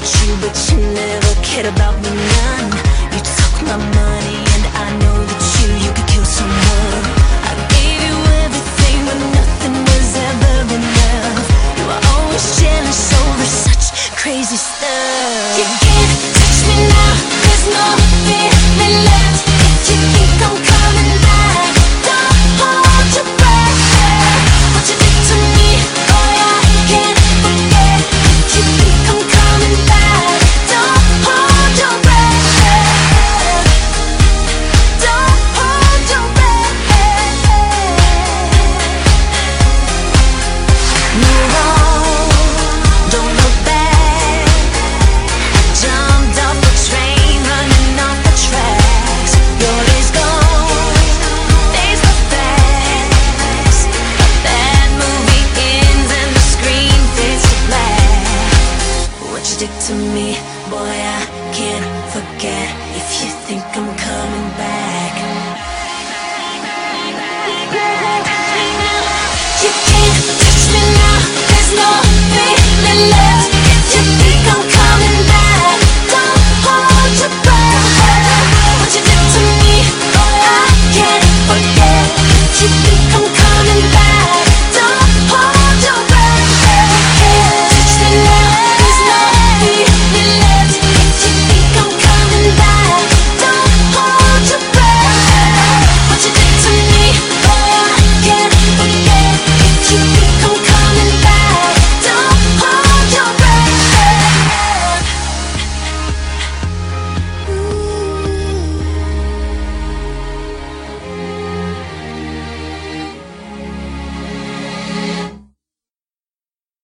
about you, but you never cared about me none. You took my money. to me, boy, I can't forget if you think I'm coming back. You can't touch me now, there's no feeling left.